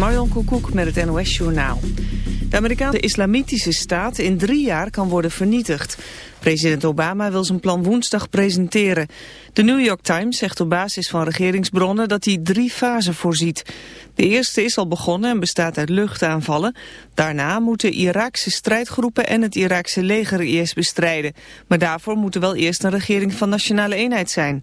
Marjon Koekoek met het NOS Journaal. De Amerikaanse islamitische staat in drie jaar kan worden vernietigd. President Obama wil zijn plan woensdag presenteren. De New York Times zegt op basis van regeringsbronnen dat hij drie fasen voorziet. De eerste is al begonnen en bestaat uit luchtaanvallen. Daarna moeten Iraakse strijdgroepen en het Iraakse leger IS bestrijden. Maar daarvoor moet er wel eerst een regering van nationale eenheid zijn.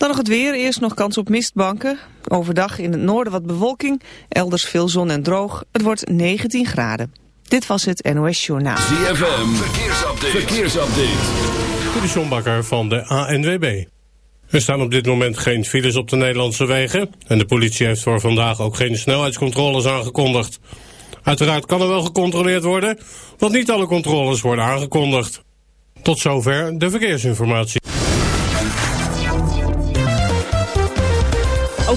Dan nog het weer. Eerst nog kans op mistbanken. Overdag in het noorden wat bewolking. Elders veel zon en droog. Het wordt 19 graden. Dit was het NOS Journaal. ZFM. Verkeersupdate. Verkeersupdate. De van de ANWB. Er staan op dit moment geen files op de Nederlandse wegen. En de politie heeft voor vandaag ook geen snelheidscontroles aangekondigd. Uiteraard kan er wel gecontroleerd worden, want niet alle controles worden aangekondigd. Tot zover de verkeersinformatie.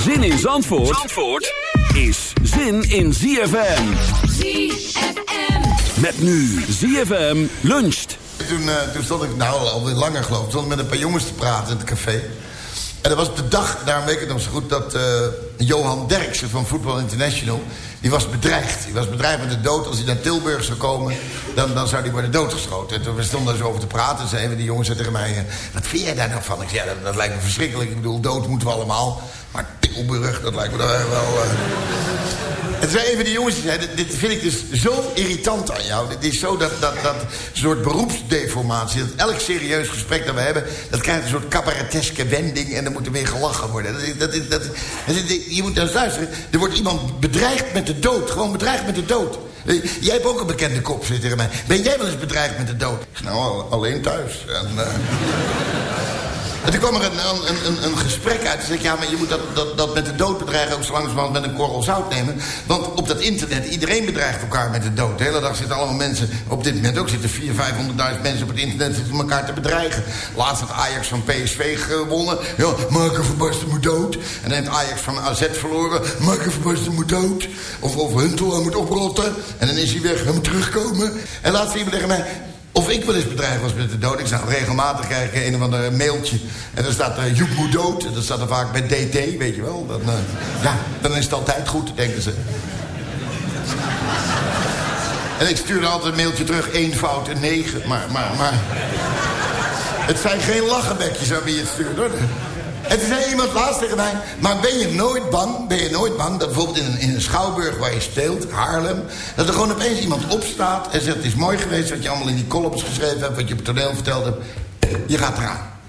Zin in Zandvoort, Zandvoort is zin in ZFM. ZFM. Met nu ZFM luncht. Toen, uh, toen stond ik, nou alweer langer geloof ik, stond ik met een paar jongens te praten in het café. En dat was op de dag, daarom weet ik het nog zo goed... dat uh, Johan Derksen van Football International... die was bedreigd. Die was bedreigd met de dood. Als hij naar Tilburg zou komen, dan, dan zou hij worden doodgeschoten. En toen we stonden daar zo over te praten... zei een van die jongens tegen mij... Uh, wat vind jij daar nou van? Ik zei, ja, dat, dat, lijkt me verschrikkelijk. Ik bedoel, dood moeten we allemaal. Maar Tilburg, dat lijkt me dan wel... Uh... En zei een van die jongens, die zei, dit vind ik dus zo irritant aan jou. Dit is zo dat, dat, dat soort beroepsdeformatie. Dat elk serieus gesprek dat we hebben... dat krijgt een soort cabareteske wending... en dan moet er weer gelachen worden. Dat, dat, dat, je moet nou luisteren. Er wordt iemand bedreigd met de dood. Gewoon bedreigd met de dood. Jij hebt ook een bekende kop, zit tegen mij. Ben jij wel eens bedreigd met de dood? Nou, alleen thuis. En, uh... En toen kwam er een, een, een, een gesprek uit. Toen zei ik, ja, maar je moet dat, dat, dat met de dood bedreigen... ook zo langzamerhand met een korrel zout nemen. Want op dat internet, iedereen bedreigt elkaar met de dood. De hele dag zitten allemaal mensen... op dit moment ook zitten 400.000, 500.000 mensen op het internet... zitten elkaar te bedreigen. Laatst had Ajax van PSV gewonnen. Ja, Marco van Basten moet dood. En dan heeft Ajax van AZ verloren. Marco van Basten moet dood. Of, of hij moet oprotten. En dan is hij weg, hij moet terugkomen. En laatst iemand tegen mij... Of ik wel eens bedreigd was met de dood. Ik zag regelmatig krijg een of ander mailtje. En dan staat uh, Joep moet dood. En dat staat er vaak bij DT, weet je wel. Dan, uh, ja, dan is het altijd goed, denken ze. En ik stuurde altijd een mailtje terug. één fout, een negen. Maar, maar, maar... Het zijn geen lachenbekjes aan wie je het stuurt, hoor. En toen zei iemand laatst tegen mij... maar ben je nooit bang, ben je nooit bang... dat bijvoorbeeld in een, in een schouwburg waar je speelt, Haarlem... dat er gewoon opeens iemand opstaat en zegt... het is mooi geweest wat je allemaal in die columns geschreven hebt... wat je op het toneel verteld hebt. Je gaat eraan.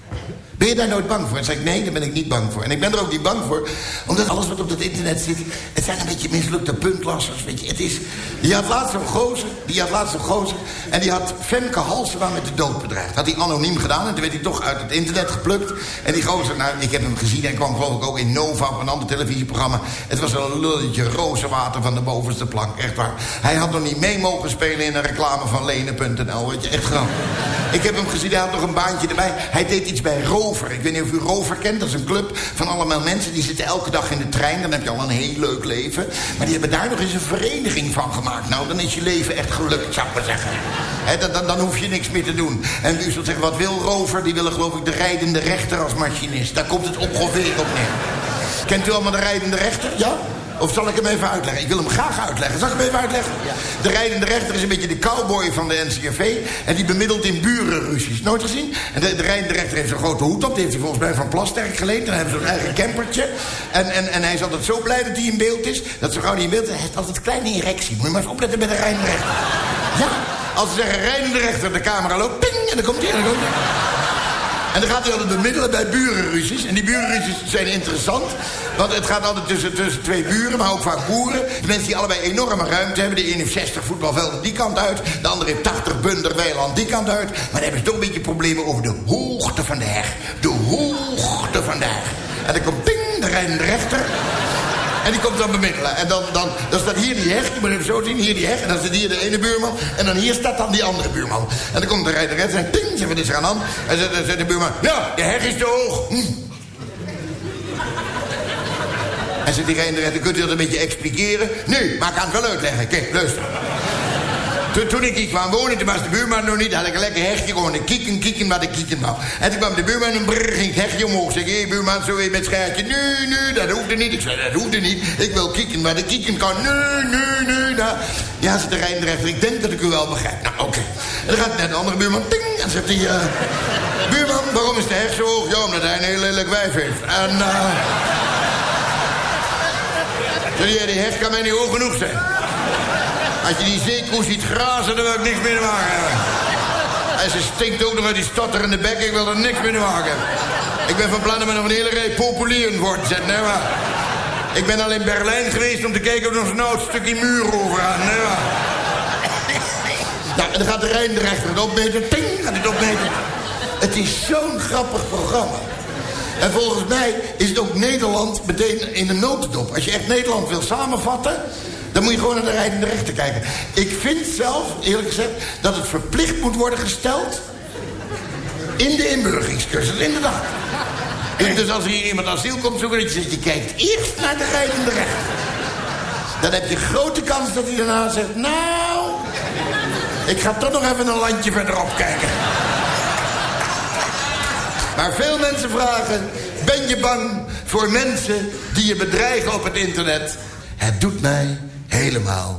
Ben je daar nooit bang voor? En zei ik, nee, daar ben ik niet bang voor. En ik ben er ook niet bang voor, omdat alles wat op dat internet zit... het zijn een beetje mislukte puntlassers, weet je. Het is, die had laatst een gozer, die had laatst een gozer... en die had Femke Halsema met de dood bedreigd. Had hij anoniem gedaan en toen werd hij toch uit het internet geplukt. En die gozer, nou, ik heb hem gezien... hij kwam geloof ik ook in Nova, op een ander televisieprogramma. Het was een lulletje rozenwater van de bovenste plank, echt waar. Hij had nog niet mee mogen spelen in een reclame van Lenen.nl, weet je, echt grappig. Ik heb hem gezien, hij had nog een baantje erbij. Hij deed iets bij Ik weet niet of u Rover kent. Dat is een club van allemaal mensen. Die zitten elke dag in de trein. Dan heb je al een heel leuk leven. Maar die hebben daar nog eens een vereniging van gemaakt. Nou, dan is je leven echt gelukt, zou ik maar zeggen. Dan, dan, dan, hoef je niks meer te doen. En u zult zeggen, wat wil Rover? Die willen geloof ik de rijdende rechter als machinist. Daar komt het ongeveer op neer. Kent u allemaal de rijdende rechter? Ja? Of zal ik hem even uitleggen? Ik wil hem graag uitleggen. Zal ik hem even uitleggen? De rijdende rechter is een beetje de cowboy van de NCRV. En die bemiddelt in burenruzies. Nooit gezien? En de, de rijdende rechter heeft zo'n grote hoed op. Die heeft hij volgens mij van Plasterk geleend. Dan hebben ze zo'n eigen campertje. En, en, en hij is altijd zo blij dat hij in beeld is. Dat zo gauw niet in beeld is. Hij heeft altijd een kleine erectie. Moet je maar even opletten met de rijdende rechter. Ja, als ze zeggen rijdende rechter, de camera loopt. Ping, en dan komt hij. En dan komt hij. En dan gaat hij altijd bemiddelen bij burenruzies. En die burenruzies zijn interessant. Want het gaat altijd tussen, tussen twee buren, maar ook vaak boeren. Mensen die allebei enorme ruimte hebben. De ene heeft 60 voetbalvelden die kant uit. De andere heeft 80 bunder weiland die kant uit. Maar dan hebben ze toch een beetje problemen over de hoogte van de heg. De hoogte van de heg. En dan komt ping, de rechter. En die komt dan bemiddelen. En dan, dan, dan staat hier die heg. Je moet even zo zien. Hier die heg. En dan zit hier de ene buurman. En dan hier staat dan die andere buurman. En dan komt de rijder en zegt... Ping, zegt wat? En dan zegt de buurman... Ja, de heg is te hoog. Hm. En zegt die rijder kunt u dat een beetje expliceren? Nee, maar ik het wel uitleggen. Kijk, luister. Toen, toen ik hier kwam wonen, toen was de buurman nog niet. had ik een lekker hegje gewoon. Een kieken, kieken, wat ik kieken wou. En toen kwam de buurman en brrr, ging het hegje omhoog. Zeg, hé hey, buurman, zo even met schaartje. Nee, nee, dat hoefde niet. Ik zei, dat hoefde niet. Ik wil kieken, maar de kieken kan. Nee, nee. Nou. Ja, zegt de rijdenrechter, ik denk dat ik u wel begrijp. Nou, oké. Okay. En dan gaat net de andere buurman, ting. En zegt hij, uh, buurman, waarom is de heg zo hoog? Ja, omdat hij een heel lelijk wijf heeft. En, uh, die heg kan mij niet hoog genoeg zijn. Als je die zeekoe ziet grazen, dan wil ik niks meer te maken hebben. En ze stinkt ook nog uit die stotterende bek. Ik wil er niks meer te maken hebben. Ik ben van plan om nog een hele rij populieren voor te zetten. Nee, maar. Ik ben al in Berlijn geweest om te kijken of er nog een stukje muur over gaat. Nee, maar. Nou, en dan gaat de Rijnrechter het opmeten. Ting, gaat het opmeten. Het is zo'n grappig programma. En volgens mij is het ook Nederland meteen in de notendop. Als je echt Nederland wil samenvatten... Dan moet je gewoon naar de rijdende rechter kijken. Ik vind zelf, eerlijk gezegd, dat het verplicht moet worden gesteld... in de inburgeringscursus, inderdaad. Dus, als hier iemand asiel komt zoeken, dat je kijkt eerst naar de rijdende rechter. Dan heb je grote kans dat hij daarna zegt... Nou, ik ga toch nog even een landje verderop kijken. Maar veel mensen vragen... Ben je bang voor mensen die je bedreigen op het internet? Het doet mij helemaal.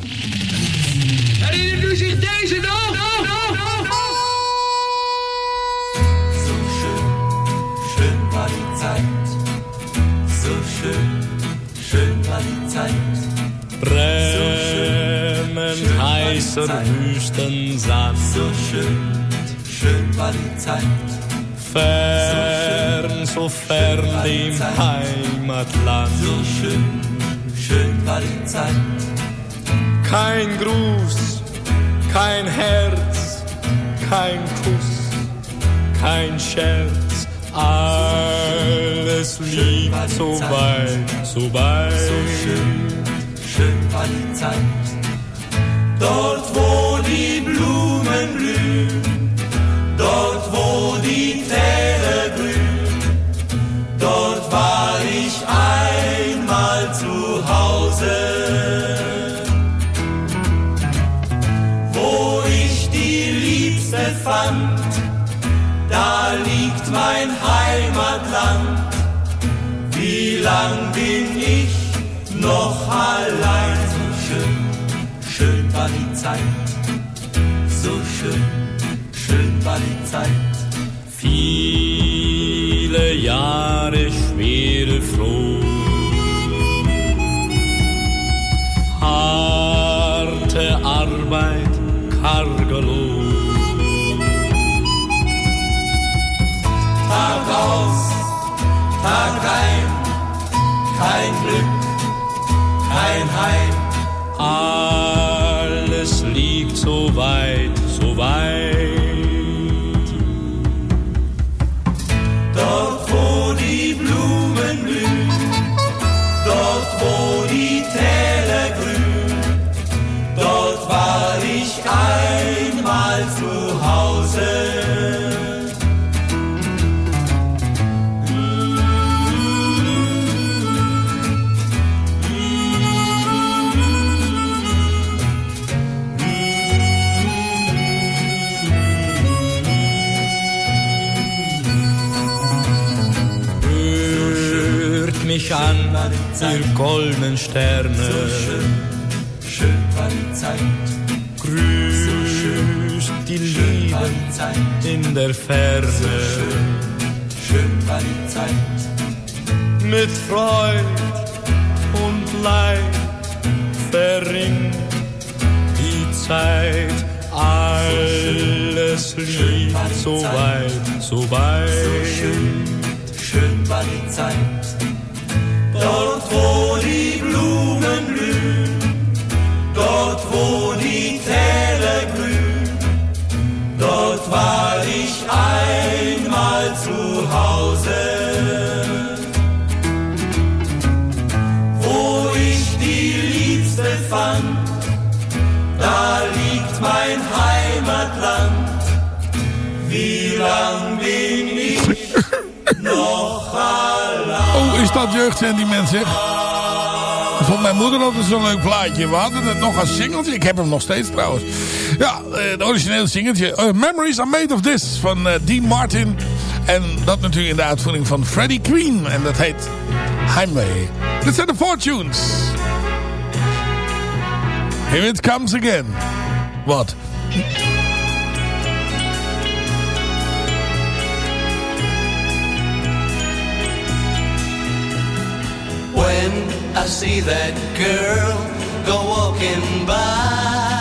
Herinnert u zich deze nog? So schön, schön war die Zeit. So schön, schön war die Zeit. Brennend heißer Wüstensand. So schön, schön war die Zeit. Fern, so fern dem Heimatland. So schön, schön war die Zeit. Kein Gruß, kein Herz, kein Kuss, kein Scherz, Alles liegt so weit, so weit. So schön, schön war die Zeit. Dort, wo die Blumen blühen, dort, wo die Täler grün, dort war ich einmal zu Hause. Fand, da liegt mein Heimatland. Wie lang bin ich noch allein? So schön, schön war die Zeit. So schön, schön war die Zeit. Viele Jahre schwere Froh. Harte Arbeit, karger Tag aus, Tag ein, kein Glück, kein Heim. Alles liegt so weit, so weit. Ihr goldenen Sterne. Schön war die Zeit, Grüßt die schön Liebe die Zeit, in der Ferne. schön war die Zeit. Mit Freud und Leid verringt die Zeit. Alles liegt so weit, so weit. schön war die Zeit. Dort, wo dat jeugdsentiment zeg? Vond mijn moeder altijd zo'n leuk plaatje. We hadden het nog als singeltje. Ik heb hem nog steeds trouwens. Ja, eh, het originele singeltje. Eh, Memories are made of this van eh, Dean Martin. En dat natuurlijk in de uitvoering van Freddie Queen. En dat heet Highway. Dit zijn de Fortunes. Here it comes again. Wat? I see that girl go walking by,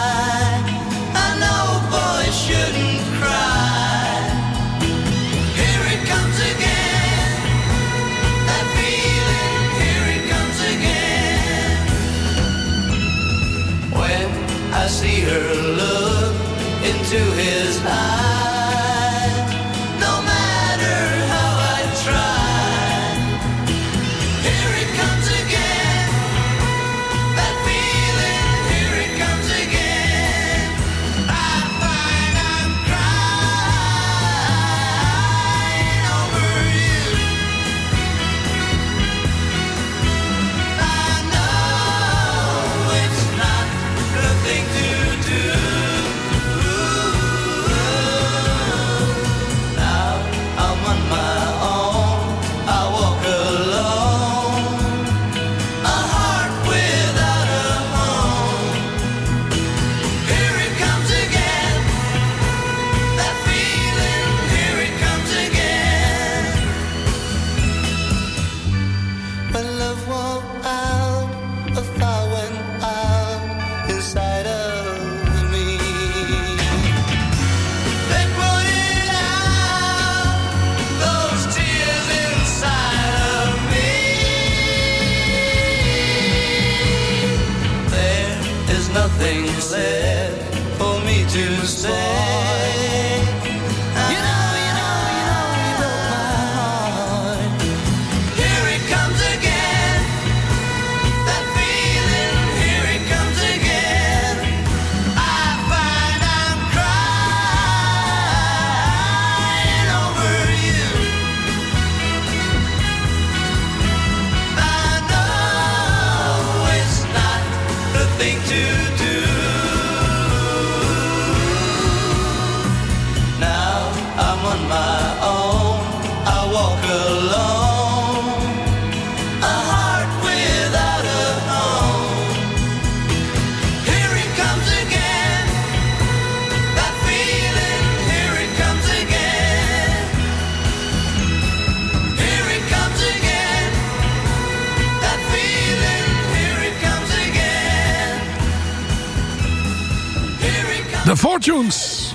Fortunes.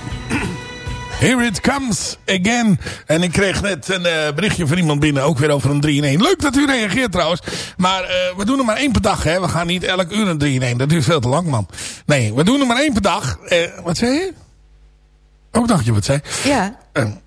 Here it comes again. En ik kreeg net een eh, berichtje van iemand binnen. Ook weer over een 3 in 1. Leuk dat u reageert trouwens. Maar eh, we doen er maar één per dag. Hè. We gaan niet elk uur een 3 in 1. Dat duurt veel te lang man. Nee, we doen er maar één per dag. Eh, wat zei je? Ook dacht je wat zei? Ja.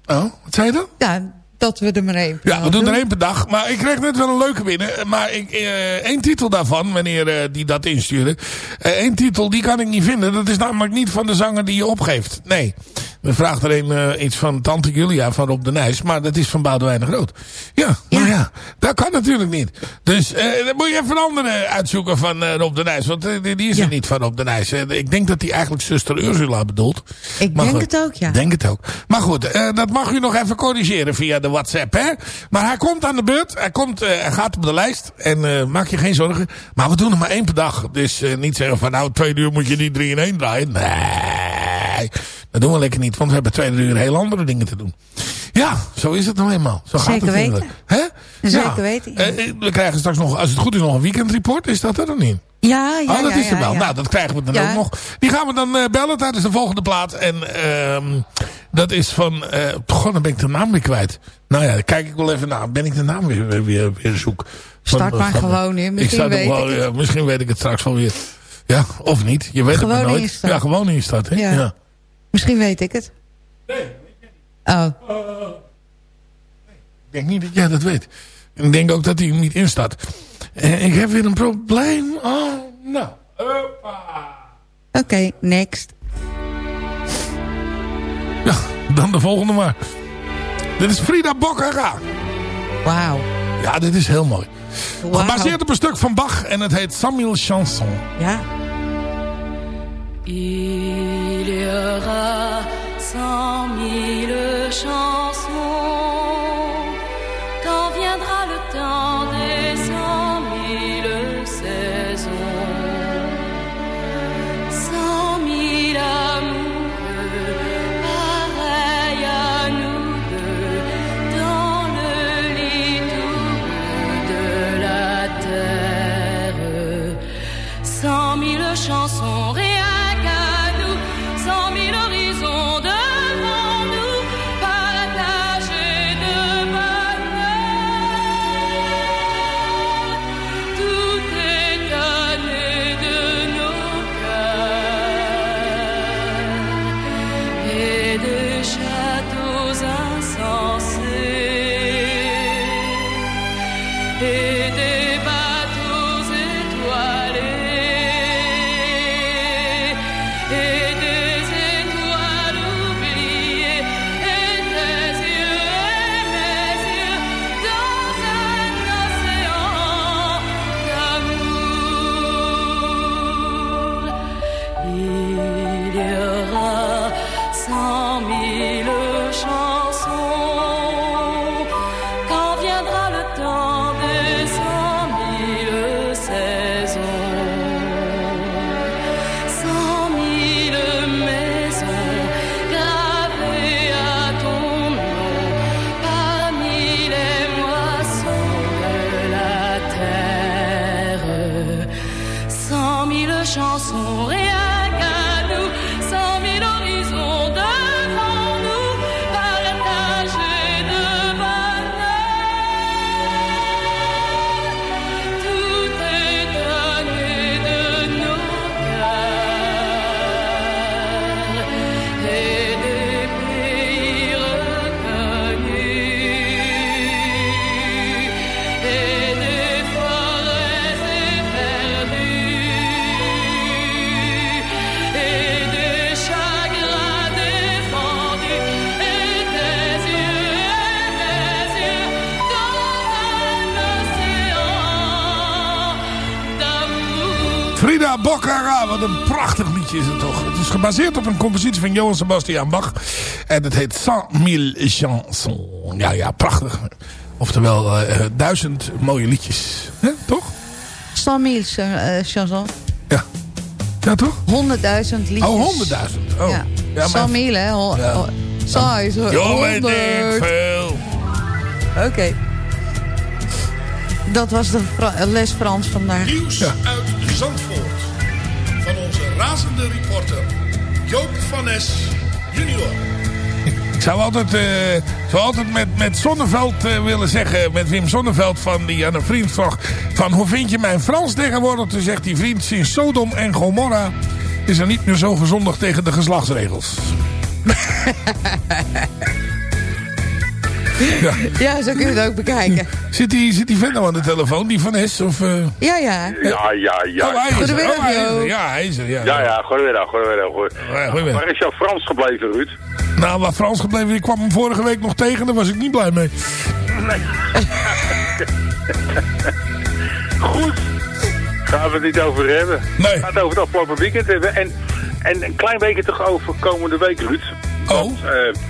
Oh, wat zei je dan? Ja, dat we er maar één. Ja, we doen er één per dag. Maar ik kreeg net wel een leuke binnen. Maar ik, eh, één titel daarvan, wanneer eh, die dat instuurde. Eh, één titel, die kan ik niet vinden. Dat is namelijk niet van de zanger die je opgeeft. Nee. We vragen er een, eh, iets van Tante Julia van Rob de Nijs. Maar dat is van Boudewijn de Groot. Ja, maar ja, dat kan natuurlijk niet. Dus eh, dan moet je even een andere uitzoeken van eh, Rob de Nijs. Want die, die is er niet van Rob de Nijs. Ik denk dat hij eigenlijk zuster Ursula bedoelt. Ik Maar denk goed, het ook, ja. Denk het ook. Maar goed, dat mag u nog even corrigeren via de WhatsApp. Hè? Maar hij komt aan de beurt. Hij, komt, hij gaat op de lijst. En maak je geen zorgen. Maar we doen er maar één per dag. Dus niet zeggen van nou twee uur moet je die drie in één draaien. Nee, dat doen we lekker niet. Want we hebben twee uur heel andere dingen te doen. Ja, zo is het nou eenmaal. Zo gaat Zeker het weten. Hè? Zeker Ja. weten, ja. Eh, eh, we krijgen straks nog, als het goed is, nog een weekendreport. Is dat er dan niet? Ja, ja, oh, dat ja, is er wel. Nou, dat krijgen we dan ook nog. Die gaan we dan eh, bellen tijdens de volgende plaat. En ehm dat is van... eh goh, dan ben ik de naam weer kwijt. Nou ja, dan kijk ik wel even naar. Ben ik de naam weer, weer, weer, weer zoek. Van- Start maar van- gewoon in. Misschien weet wel, ik het. ja, misschien weet ik het straks wel weer. Ja, of niet. Je weet het Gewoon maar nooit. Ja, gewoon instart. Hè? Ja. Ja. Misschien weet ik het. Nee. Oh, Ik denk niet dat jij dat weet. En ik denk ook dat hij hem niet instart. En ik heb weer een probleem. Oh, nou. Oké, next. Ja, dan de volgende maar. Dit is Frida Boccara. Wauw. Ja, dit is heel mooi. Gebaseerd op een stuk van Bach en het heet Samuel Chanson. Ja. Il y aura cent mille chansons is het toch. Het is gebaseerd op een compositie van Johann Sebastian Bach. En het heet Cent Mille Chansons. Ja, ja, prachtig. Oftewel, eh, eh, duizend mooie liedjes. Hè, toch? Cent mille uh, chansons. Ja. Ja, toch? Honderdduizend liedjes. Oh, honderdduizend. Oh. Ja. Ja, Cent mille, hè. Ja. oh, Cent is er honderd. veel. Oké. Dat was de Fra- les Frans vandaag. Nieuws uit Zandvoort. Reporter Joop van Nes junior. Ik zou altijd, eh, zou altijd met, met Zonneveld eh, willen zeggen, met Wim Zonneveld van die aan een vriend vroeg, van hoe vind je mijn Frans tegenwoordig? Toen zegt die vriend, sinds Sodom en Gomorra is er niet meer zo gezondig tegen de geslachtsregels. ja. Ja, zo kun je het ook bekijken. Zit die, zit die vent nou aan de telefoon, die van S? Of, eh? Ja, ja. Ja, ja, ja. Oh, hij is er. Goedemiddag, Oh, hij er. Ja, hij is er. Ja, Ja, ja, goedemiddag, goedemiddag. goedemiddag. Waar is jouw Frans gebleven, Ruud? Nou, waar Frans gebleven, ik kwam hem vorige week nog tegen, daar was ik niet blij mee. Goed. Gaan we het niet over hebben. Nee. We gaan het over het afgelopen weekend hebben. En, en een klein beetje toch over komende week, Ruud. Oh. Want, eh,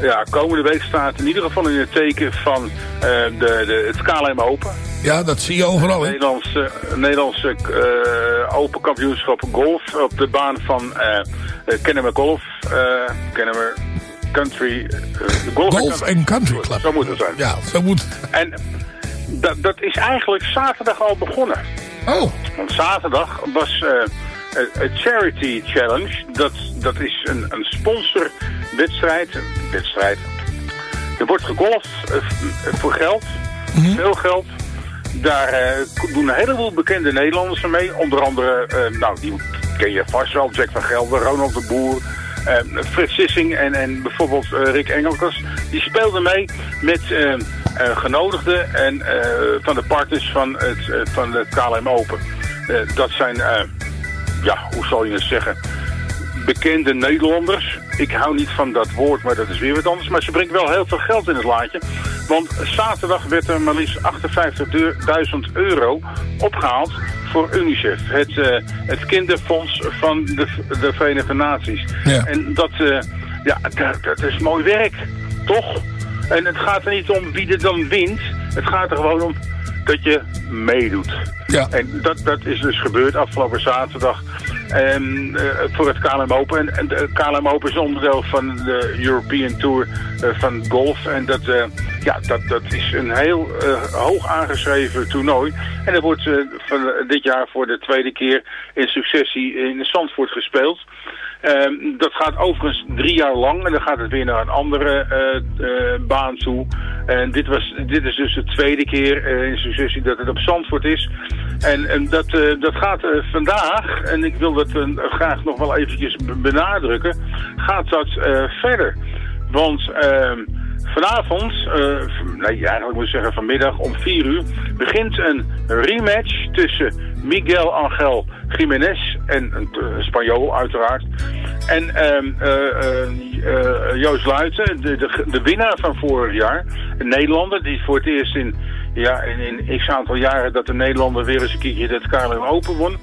ja, komende week staat in ieder geval in het teken van eh, de, de, het KLM Open. Ja, dat zie je overal, hè? Nederlandse, Nederlandse eh, Open Kampioenschap Golf op de baan van eh uh, Kennemer Golf. eh Kennemer Country... eh, Golf, Golf and Country Club. Zo moet het zijn. Ja, zo moet En dat, dat is eigenlijk zaterdag al begonnen. Oh. Want zaterdag was eh, een een Charity Challenge. Dat, dat is een, een sponsorwedstrijd. Wedstrijd. Er wordt gegolfd eh, voor geld. Veel geld. Daar eh, doen een heleboel bekende Nederlanders mee. Onder andere, eh, nou, die ken je vast wel. Jack van Gelder, Ronald de Boer. eh, Frits Sissing en, en bijvoorbeeld eh, Rick Engelkers. Die speelden mee met eh, eh, genodigden en, eh, van de partners van het, eh, van het KLM Open. Eh, dat zijn, eh, ja, hoe zal je het zeggen bekende Nederlanders. Ik hou niet van dat woord, maar dat is weer wat anders. Maar ze brengt wel heel veel geld in het laadje. Want zaterdag werd er maar liefst 58.000 euro opgehaald voor UNICEF. Het, eh, het kinderfonds van de, de Verenigde Naties. Ja. En dat, eh, ja, dat, dat is mooi werk, toch? En het gaat er niet om wie er dan wint. Het gaat er gewoon om dat je meedoet. Ja. En dat, dat is dus gebeurd afgelopen zaterdag en, eh, voor het KLM Open. En, en de KLM Open is onderdeel van de European Tour eh, van golf. En dat, eh, ja, dat, dat is een heel hoog aangeschreven toernooi. En dat wordt van dit jaar voor de tweede keer in successie in Zandvoort gespeeld. Ehm, dat gaat overigens drie jaar lang en dan gaat het weer naar een andere eh, eh, baan toe. En dit, was, dit is dus de tweede keer eh, in successie dat het op Zandvoort is. En, en dat, dat gaat vandaag, en ik wil dat graag nog wel eventjes be- benadrukken, gaat dat verder. Want ehm, vanavond, eh, nee eigenlijk moet ik zeggen vanmiddag om 4 uur, begint een rematch tussen Miguel Angel Jiménez en een eh, Spanjool uiteraard. En ehm, eh, eh, eh, Joost Luiten, de, de, de winnaar van vorig jaar, een Nederlander die voor het eerst in, ja, in, in x aantal jaren dat de Nederlander weer eens een keertje het KLM Open won.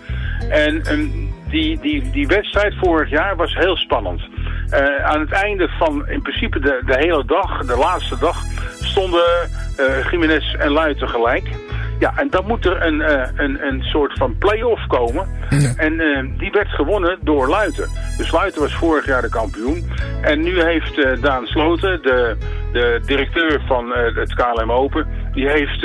En ehm, die, die, die wedstrijd vorig jaar was heel spannend. Eh, aan het einde van in principe de, de hele dag, de laatste dag, stonden eh Jiménez en Luiten gelijk. Ja, en dan moet er een, eh, een, een soort van play-off komen. En eh, die werd gewonnen door Luiten. Dus Luiten was vorig jaar de kampioen. En nu heeft eh, Daan Sloten, de, de directeur van het KLM Open... die heeft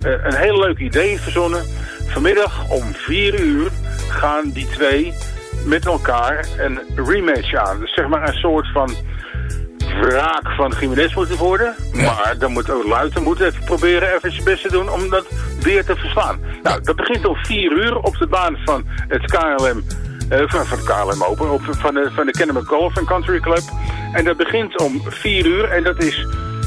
een heel leuk idee verzonnen. Vanmiddag om 4 uur gaan die twee met elkaar een rematch aan. Dus zeg maar een soort van wraak van Jiménez moeten worden. Maar dan moet ook Luiten moet even proberen even zijn best te doen om dat weer te verslaan. Nou, dat begint om 4 uur op de baan van het KLM, eh, van, van het KLM Open, op, van, de, van de Kennemer Golf and Country Club. En dat begint om 4 uur en dat is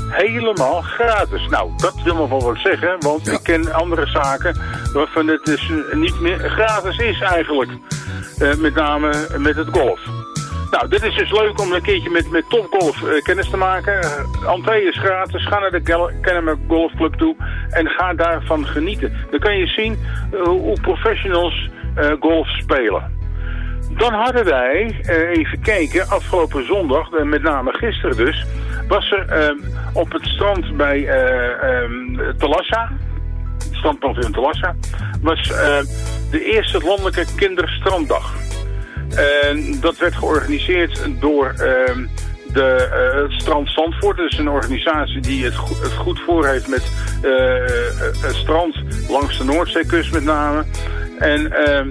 helemaal gratis. Nou, dat wil nog wel wat zeggen, want ik ken andere zaken waarvan het dus eh, niet meer gratis is eigenlijk. Eh, met name met het golf. Nou, dit is dus leuk om een keertje met, met topgolf eh, kennis te maken. Uh, entree is gratis. Ga naar de Kennemer Golf Club toe en ga daarvan genieten. Dan kan je zien eh, hoe professionals eh, golf spelen. Dan hadden wij, eh, even kijken, afgelopen zondag, eh, met name gisteren dus, was er eh, op het strand bij eh ehm, Talassa, het strandpunt in Talassa, was eh, de eerste landelijke kinderstranddag. En dat werd georganiseerd door ehm, de, eh, het Strand Zandvoort. Is een organisatie die het, go- het goed voor heeft met eh, eh, het strand langs de Noordzeekust met name. En ehm,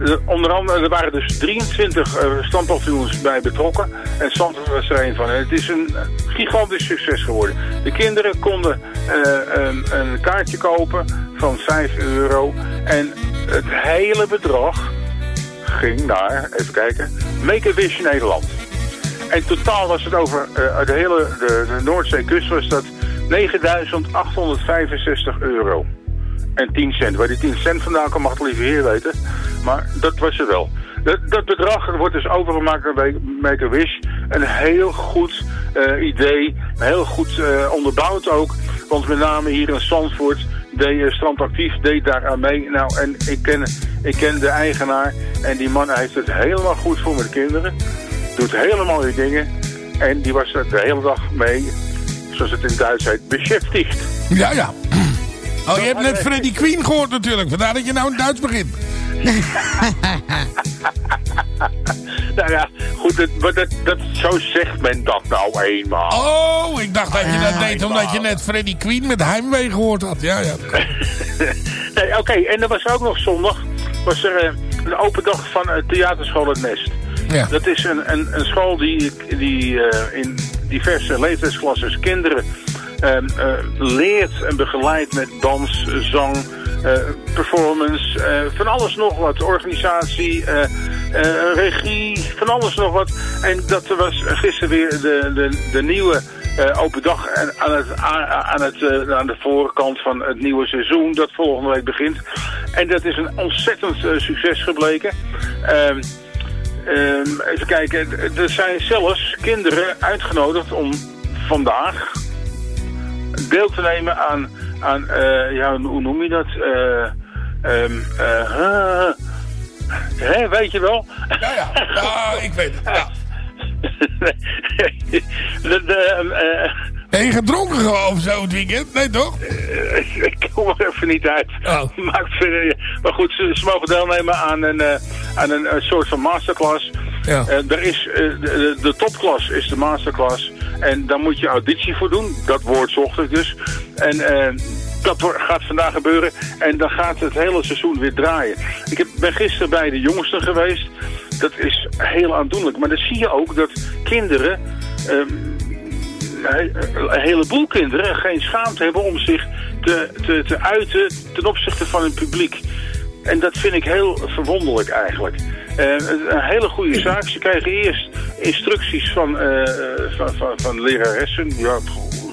eh, onder andere, er waren dus 23 eh standpaviljoens bij betrokken. En Zandvoort was er een van. En het is een gigantisch succes geworden. De kinderen konden eh, een kaartje kopen van 5 euro. En het hele bedrag ging naar, even kijken, Make-A-Wish Nederland. En totaal was het over eh, de hele de, Noordzeekust was dat 9.865 euro. En 10 cent. Waar die 10 cent vandaan kwam mag het liever heer weten. Maar dat was er wel. Dat, dat bedrag wordt dus overgemaakt naar Make-A-Wish. Een heel goed eh, idee. Heel goed eh, onderbouwd ook. Want met name hier in Zandvoort deed uh, Strandactief deed daar aan mee. Nou, en ik ken, ik ken de eigenaar. En die man heeft het helemaal goed voor met de kinderen. Doet hele mooie dingen. En die was er de hele dag mee, zoals het in Duits heet, beschäftigd. Ja, ja. Oh, je hebt net Freddy Queen gehoord natuurlijk. Vandaar dat je nou in Duits begint. Nou ja, goed, dat, dat, dat, zo zegt men dat nou eenmaal. Oh, ik dacht dat je dat deed omdat je net Freddy Queen met Heimwee gehoord had. Ja, ja. nee, Oké, en er was ook nog zondag, was er eh, een open dag van uh, Theaterschool Het Nest. Ja. Dat is een, een, een school die, die eh, in diverse leeftijdsklassen kinderen ehm, eh, leert en begeleidt met dans, zang, performance, eh, van alles nog wat, organisatie, eh, eh, regie, van alles nog wat. En dat was gisteren weer de, de, de nieuwe eh, open dag en aan, het, aan, het, eh, aan de voorkant van het nieuwe seizoen dat volgende week begint. En dat is een ontzettend eh, succes gebleken. Ehm, ehm, even kijken, er zijn zelfs kinderen uitgenodigd om vandaag deel te nemen aan, aan eh, ja, hoe noem je dat? Eh, ehm, eh, huh, hè, weet je wel? Ja, ja. Ja, ik weet het. Ja. de, de, ehm, eh, Ben je gedronken gewoon of zo het weekend? Nee, toch? Ik kom er even niet uit. Oh. Maar goed, ze, ze mogen deelnemen aan een, aan een, soort van masterclass. Ja. Er is, de, de, de topklas is de masterclass. En daar moet je auditie voor doen. Dat woord zocht ik dus. En eh, dat gaat vandaag gebeuren. En dan gaat het hele seizoen weer draaien. Ik heb, ben gisteren bij de jongsten geweest. Dat is heel aandoenlijk. Maar dan zie je ook dat kinderen... ehm, een heleboel kinderen geen schaamte hebben om zich te, te, te uiten ten opzichte van hun publiek. En dat vind ik heel verwonderlijk eigenlijk. Eh, een hele goede zaak. Ze krijgen eerst instructies van, eh, van, van, van leraressen. Ja,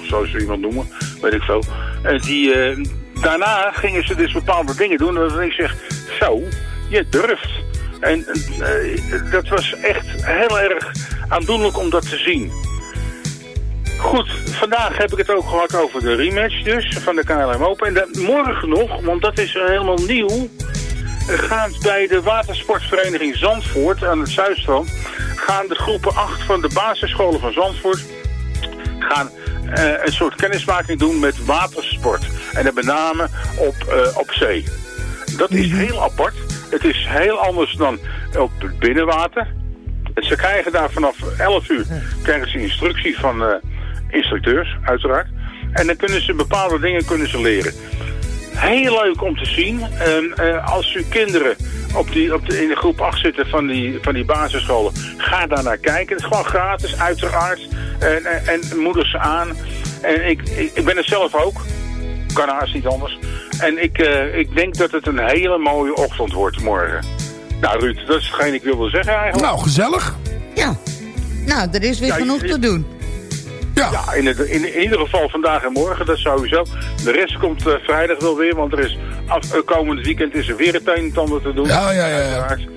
zou ze iemand noemen? Weet ik veel. En die, eh, daarna gingen ze dus bepaalde dingen doen. En ik zeg, zo, je durft. En dat was echt heel erg aandoenlijk om dat te zien. Goed, vandaag heb ik het ook gehad over de rematch dus, van de KLM Open. En morgen nog, want dat is helemaal nieuw, gaat bij de watersportvereniging Zandvoort aan het Zuidstrand... gaan de groepen 8 van de basisscholen van Zandvoort gaan eh, een soort kennismaking doen met watersport. En dan met name op, eh, op zee. Dat is heel apart. Het is heel anders dan op het binnenwater. En Ze krijgen daar vanaf 11 uur krijgen ze instructie van eh, instructeurs, uiteraard. En dan kunnen ze bepaalde dingen kunnen ze leren. Heel leuk om te zien. En, eh, als u kinderen op die, op de, in de groep 8 zitten van die, van die basisscholen, ga daar naar kijken. Het is gewoon gratis, uiteraard. En, en, en moedig ze aan. En ik, ik, ik ben er zelf ook. Kan haast niet anders. En ik, eh, ik denk dat het een hele mooie ochtend wordt morgen. Nou Ruud, dat is hetgeen ik wilde zeggen eigenlijk. Nou, gezellig. Ja. Nou, er is weer Ja, genoeg je- te doen. Ja. Ja, in, het, in, in ieder geval vandaag en morgen, dat sowieso. De rest komt eh, vrijdag wel weer, want er is af, eh, komend weekend is er weer het een en te doen. Ja, ja, ja. Uiteraard.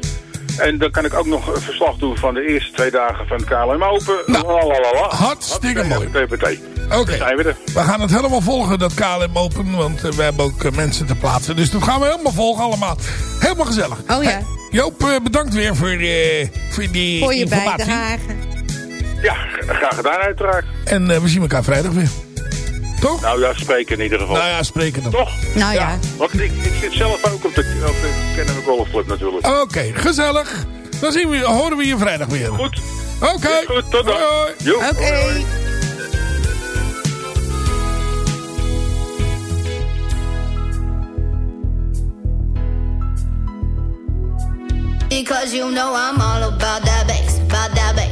En dan kan ik ook nog een verslag doen van de eerste twee dagen van KLM Open. Nou, Lalalala. hartstikke mooi. TPT. Oké. Zijn we er. We gaan het helemaal volgen, dat KLM Open. Want eh, we hebben ook mensen te plaatsen. Dus dat gaan we helemaal volgen allemaal. Helemaal gezellig. Oh ja. Hey, Joop, eh, bedankt weer voor, eh, voor die Voor je informatie. bijdrage. Ja, graag gedaan uiteraard. En eh, we zien elkaar vrijdag weer. Toch? Nou ja, spreken in ieder geval. Nou ja, spreken dan. Toch? Nou ja. Want ik, ik zit zelf ook op de, op de Kennen Golfclub natuurlijk. Oké, gezellig. Dan zien we, horen we je vrijdag weer. Goed. Oké. Goed, tot dan. Oké. Because you know I'm all about that bass, about that bass,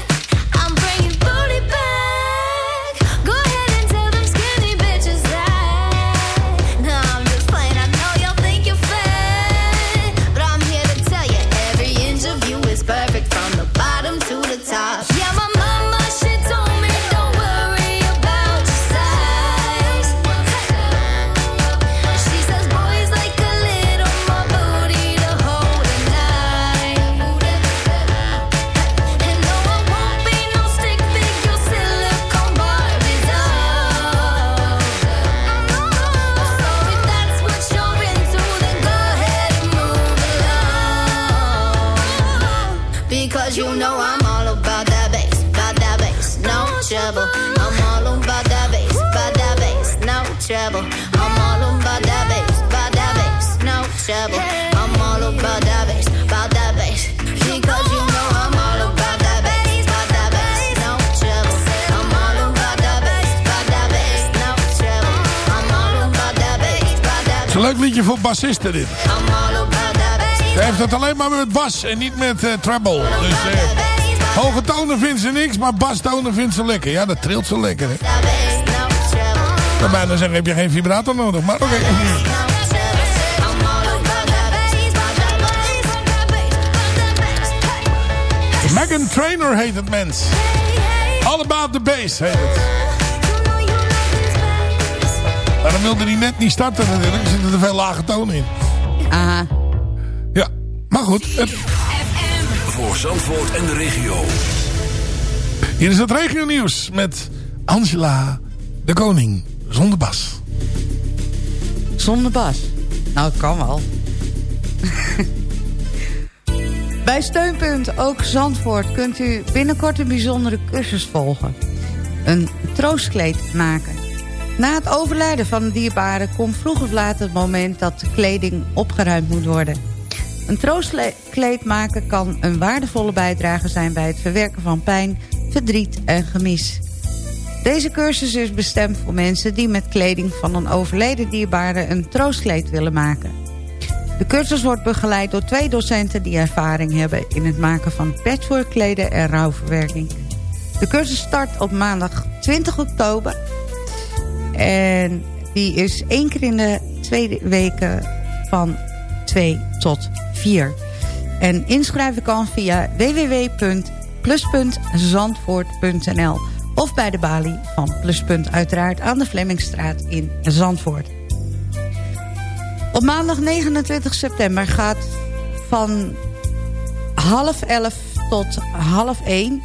trouble. I'm all about that bass, about that bass. Because you know I'm all about that bass, about that bass, no trouble. I'm all about that bass, about that bass, no trouble. I'm all about that bass, about that Het is een leuk liedje voor bassisten dit. Bass. Hij heeft het alleen maar met bas en niet met eh, treble. Dus eh, hoge tonen vindt ze niks, maar bastonen vindt ze lekker. Ja, dat trilt ze lekker. Hè. Ik zou bijna zeggen, heb je geen vibrator nodig. Maar oké. Megan Trainer heet het mens. All About The Bass heet het. Maar dan wilde hij net niet starten natuurlijk. Er zitten te veel lage tonen in. Aha. Ja, maar goed. Het, Voor Zandvoort en de regio. hier is het regio nieuws met Angela de Koning. Zonder bas. Zonder bas. Nou, het kan wel. Bij Steunpunt Ook Zandvoort kunt u binnenkort een bijzondere cursus volgen. Een troostkleed maken. Na het overlijden van een dierbare komt vroeg of laat het moment dat de kleding opgeruimd moet worden. Een troostkleed maken kan een waardevolle bijdrage zijn bij het verwerken van pijn, verdriet en gemis. Deze cursus is bestemd voor mensen die met kleding van een overleden dierbare een troostkleed willen maken. De cursus wordt begeleid door twee docenten die ervaring hebben in het maken van patchworkkleden en rouwverwerking. De cursus start op maandag 20 oktober. En die is één keer in de tweede weken van 2 tot 4. En inschrijven kan via www.plus.zandvoort.nl of bij de balie van Pluspunt uiteraard aan de Flemmingstraat in Zandvoort. Op maandag 29 september gaat van half elf tot half één...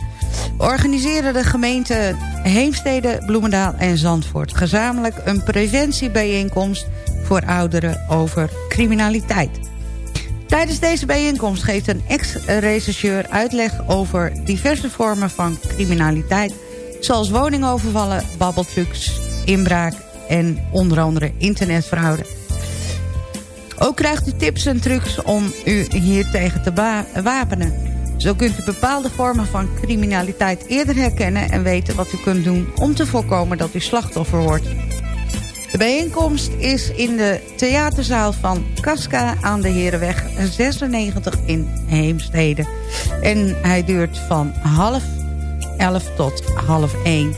organiseren de gemeenten Heemstede, Bloemendaal en Zandvoort... gezamenlijk een preventiebijeenkomst voor ouderen over criminaliteit. Tijdens deze bijeenkomst geeft een ex-rechercheur uitleg over diverse vormen van criminaliteit... zoals woningovervallen, babbeltrucs, inbraak en onder andere internetfraude. Ook krijgt u tips en trucs om u hier tegen te wapenen. Zo kunt u bepaalde vormen van criminaliteit eerder herkennen... en weten wat u kunt doen om te voorkomen dat u slachtoffer wordt. De bijeenkomst is in de theaterzaal van Casca aan de Herenweg 96 in Heemstede. En hij duurt van half elf tot half één.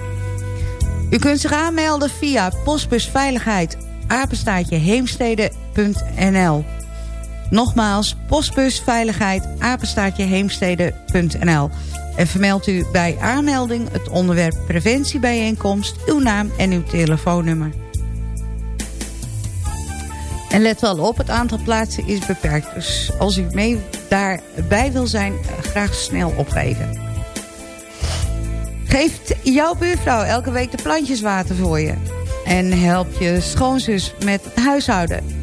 U kunt zich aanmelden via postbusveiligheid apenstaatje heemstede.nl. Nogmaals, postbusveiligheid apenstaatje heemstede.nl. En vermeld u bij aanmelding het onderwerp preventiebijeenkomst, uw naam en uw telefoonnummer. En let wel op, het aantal plaatsen is beperkt. Dus als u mee daarbij wil zijn, graag snel opgeven. Geeft jouw buurvrouw elke week de plantjes water voor je? En help je schoonzus met het huishouden?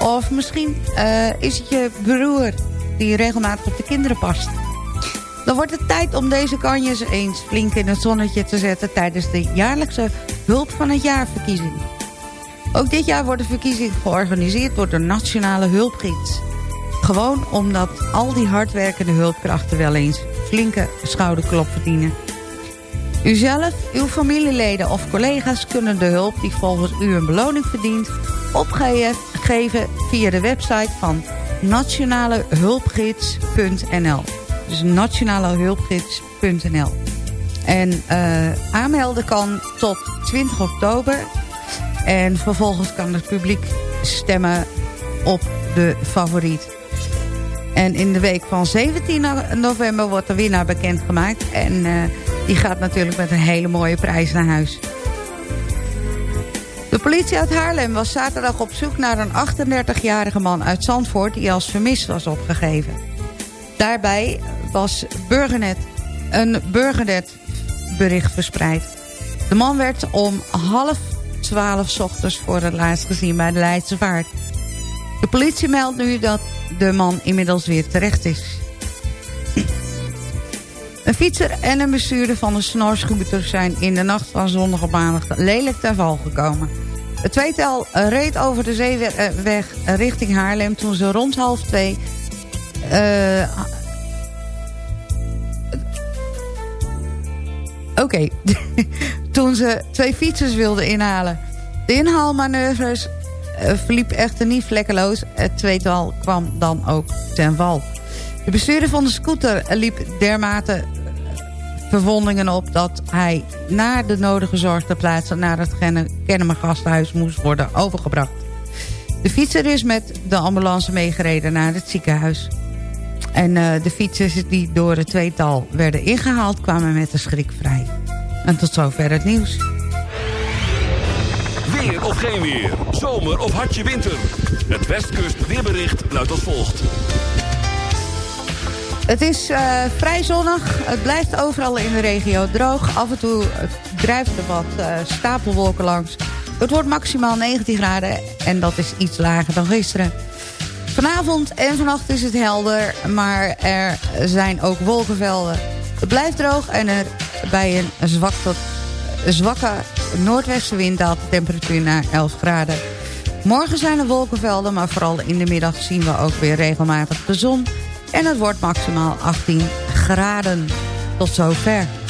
Of misschien uh, is het je broer die regelmatig op de kinderen past? Dan wordt het tijd om deze kanjes eens flink in het zonnetje te zetten... tijdens de jaarlijkse Hulp van het Jaarverkiezing. Ook dit jaar wordt de verkiezing georganiseerd door de Nationale Hulpgids. Gewoon omdat al die hardwerkende hulpkrachten wel eens flinke schouderklop verdienen. Uzelf, uw familieleden of collega's kunnen de hulp die volgens u een beloning verdient... opgeven via de website van nationalehulpgids.nl. Dus nationalehulpgids.nl. En uh, aanmelden kan tot 20 oktober. En vervolgens kan het publiek stemmen op de favoriet. En in de week van 17 november wordt de winnaar bekendgemaakt. En uh, die gaat natuurlijk met een hele mooie prijs naar huis. De politie uit Haarlem was zaterdag op zoek naar een 38-jarige man uit Zandvoort... die als vermist was opgegeven. Daarbij was Burgernet, een Burgernet-bericht verspreid. De man werd om half twaalf ochtends voor het laatst gezien bij de Leidse Vaart. De politie meldt nu dat de man inmiddels weer terecht is. Fietser en een bestuurder van een snorscooter zijn in de nacht van zondag op maandag lelijk ter val gekomen. Het tweetal reed over de zeeweg richting Haarlem toen ze rond half twee... Uh, Oké, toen ze twee fietsers wilden inhalen. De inhaalmanoeuvres uh, verliep echter niet vlekkeloos. Het tweetal kwam dan ook ten val. De bestuurder van de scooter liep dermate verwondingen op... dat hij naar de nodige zorg te plaatsen... naar het Kennemer gasthuis moest worden overgebracht. De fietser is met de ambulance meegereden naar het ziekenhuis. En uh, de fietsers die door het tweetal werden ingehaald... kwamen met de schrik vrij. En tot zover het nieuws. Weer of geen weer. Zomer of hartje winter. Het Westkust weerbericht luidt als volgt. Het is uh, vrij zonnig. Het blijft overal in de regio droog. Af en toe drijft er wat uh, stapelwolken langs. Het wordt maximaal 19 graden en dat is iets lager dan gisteren. Vanavond en vannacht is het helder, maar er zijn ook wolkenvelden. Het blijft droog en er bij een zwak tot, zwakke noordwestenwind daalt de temperatuur naar 11 graden. Morgen zijn er wolkenvelden, maar vooral in de middag zien we ook weer regelmatig de zon... En het wordt maximaal 18 graden. Tot zover.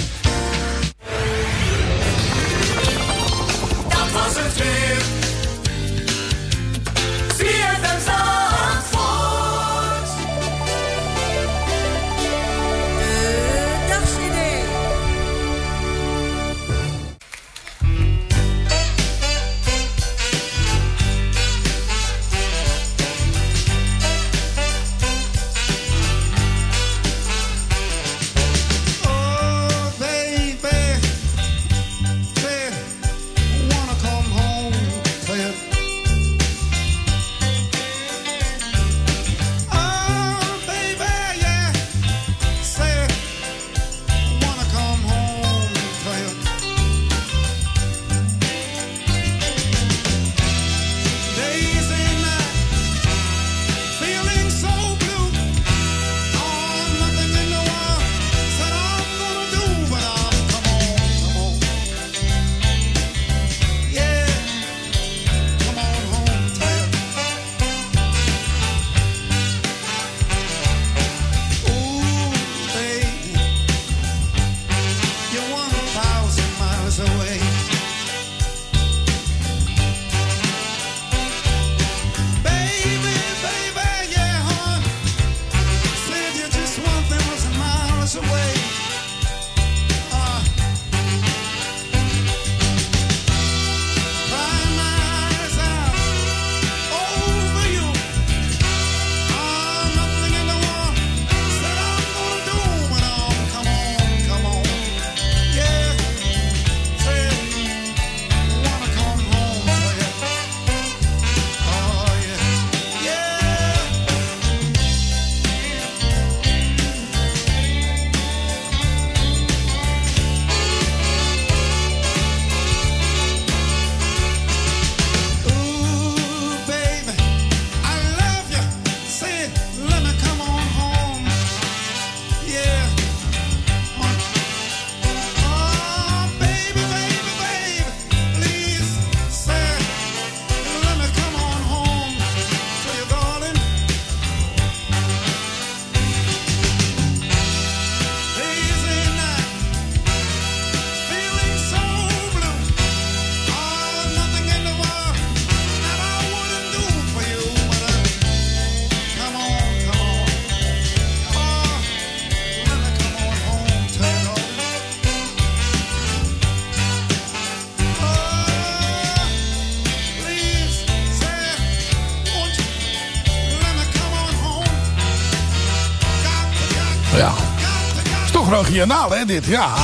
Regionaal, hè, dit. Ja.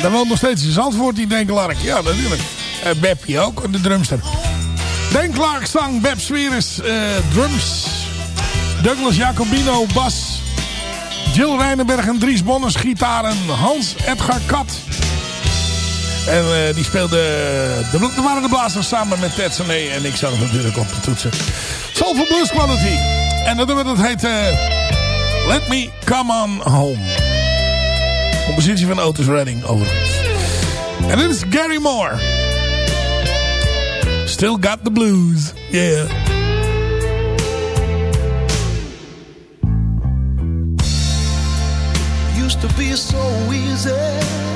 Dan woont nog steeds in Zandvoort, die Denklark. Ja, natuurlijk. En Beppie ook, de drumster. Denklark zang, Beb Sweris, eh, drums. Douglas Jacobino, bas. Jill Rijnenberg en Dries Bonnes, gitaren. Hans Edgar Kat. En eh, die speelde... De, de waren de blazers samen met Ted Sané en ik zelf natuurlijk op de toetsen. Soulful Blues Quality. En dat nummer dat heet... eh, Let Me Come On Home. Compositie van Otis Redding overigens. En dit is Gary Moore. Still got the blues. Yeah. used to be so easy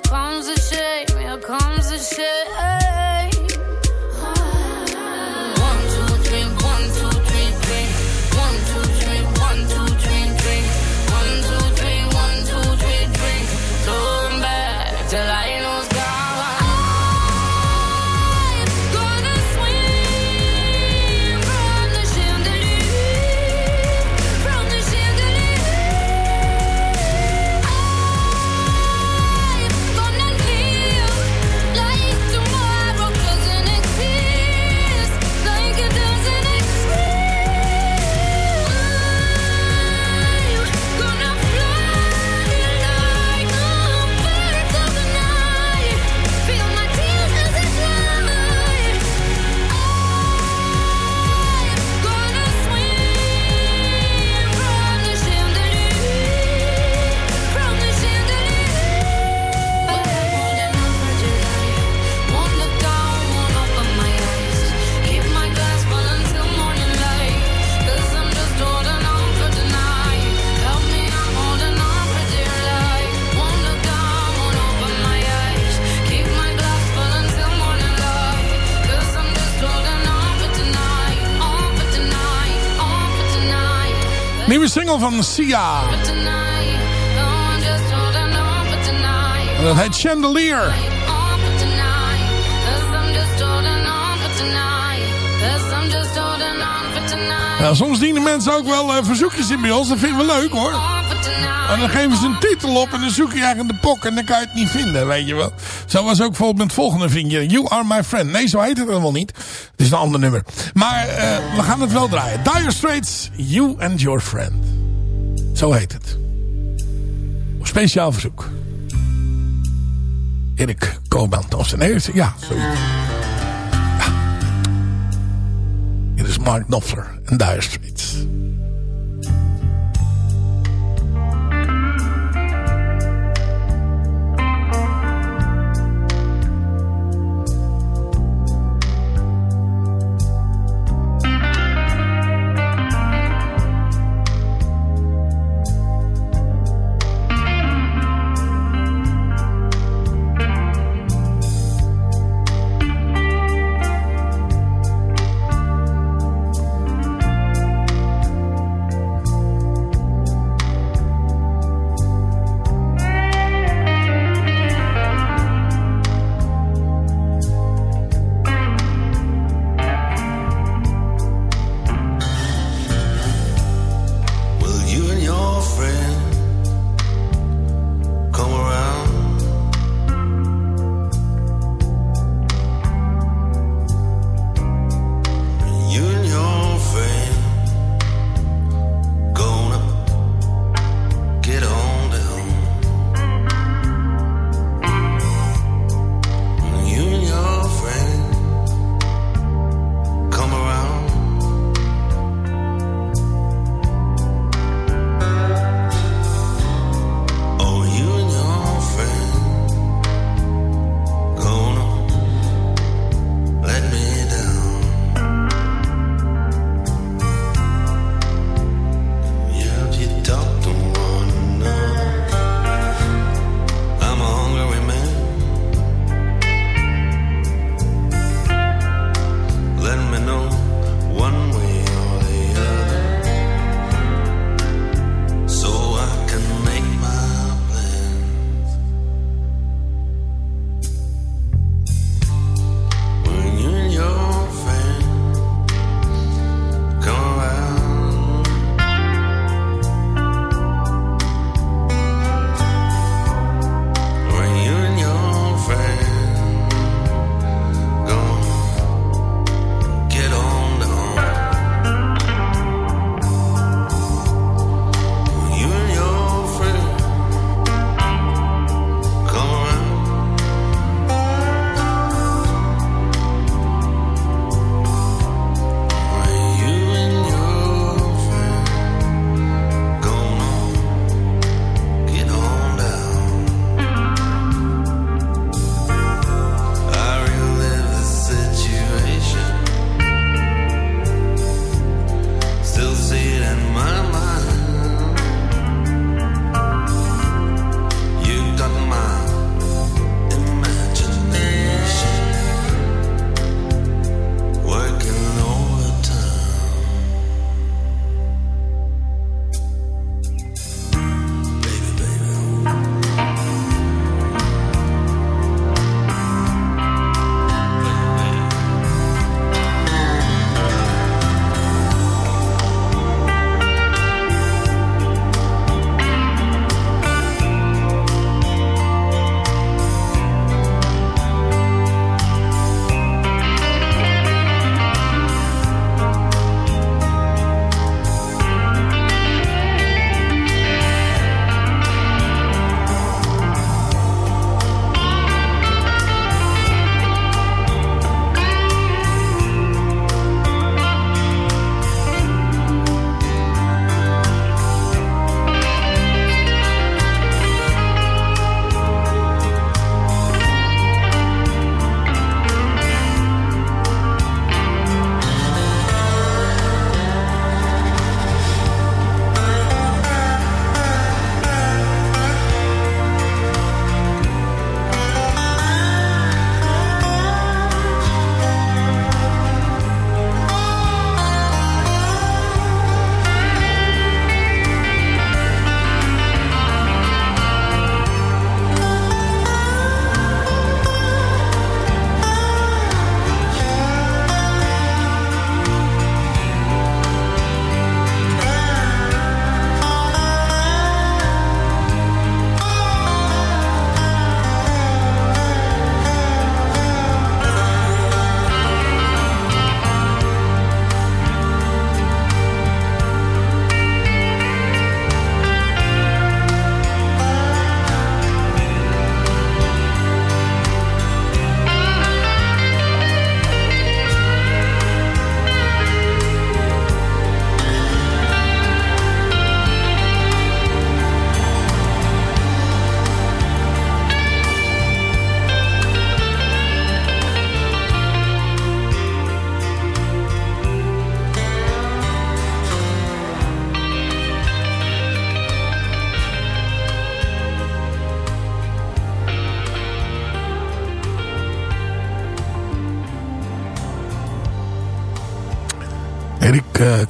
comes the shame, here comes the shame. van Sia. En dat heet Chandelier. Soms dienen mensen ook wel eh, verzoekjes in bij ons. Dat vinden we leuk hoor. En dan geven ze een titel op en dan zoek je eigenlijk de pok en dan kan je het niet vinden, weet je wel. Zo was ook bijvoorbeeld met het volgende vriendje. You Are My Friend. Nee, zo heet het helemaal niet. Het is een ander nummer. Maar eh, we gaan het wel draaien. Dire Straits, You and Your Friend. Zo heet het. Speciaal verzoek. Erik ik of zijn eerste. Ja, zoiets. Ja. Dit is Mark Knopfler en Dire Street.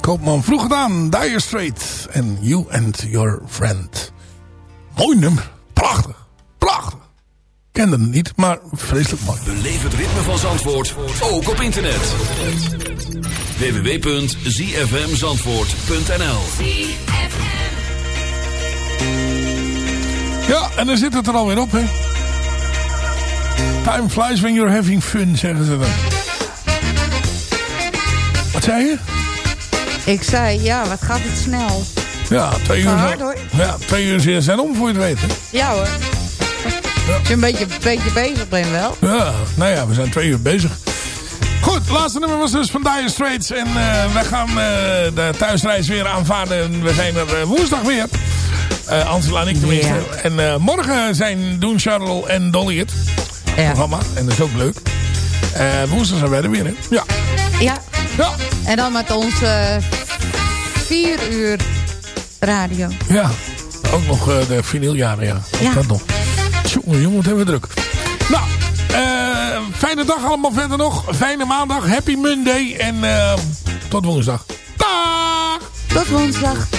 Koopman. Vroeg gedaan. Dire Straits. En You and Your Friend. Mooi nummer. Prachtig. Prachtig. Kende het niet, maar vreselijk mooi. Beleef het ritme van Zandvoort, ook op internet. www.zfmzandvoort.nl Ja, en dan zit het er alweer op, hè. Time flies when you're having fun, zeggen ze dan. Wat zei je? Ik zei, ja, wat gaat het snel. Ja, twee uur, Hard, zijn, hoor. ja, twee uur zijn- zijn om, voor je het weet. Hè? Ja hoor. Als je een beetje, beetje bezig bent wel. Ja, nou ja, we zijn twee uur bezig. Goed, laatste nummer was dus van Dire Straits. En eh wij gaan eh, de thuisreis weer aanvaarden. We zijn er eh, woensdag weer. Eh Ansela en ik tenminste. En eh, morgen zijn doen Charles en Dolly het. Programma. En dat is ook leuk. Woensdag zijn wij er weer, hè? Ja. Ja. ja. En dan met onze vier uur radio. Ja. Ook nog eh, de vinyljaren, ja. Ook Ja. Dat nog. Jongen, jongen, wat hebben we druk. Nou, eh, fijne dag allemaal verder nog. Fijne maandag. Happy Monday. En eh, tot woensdag. Dag! Tot woensdag.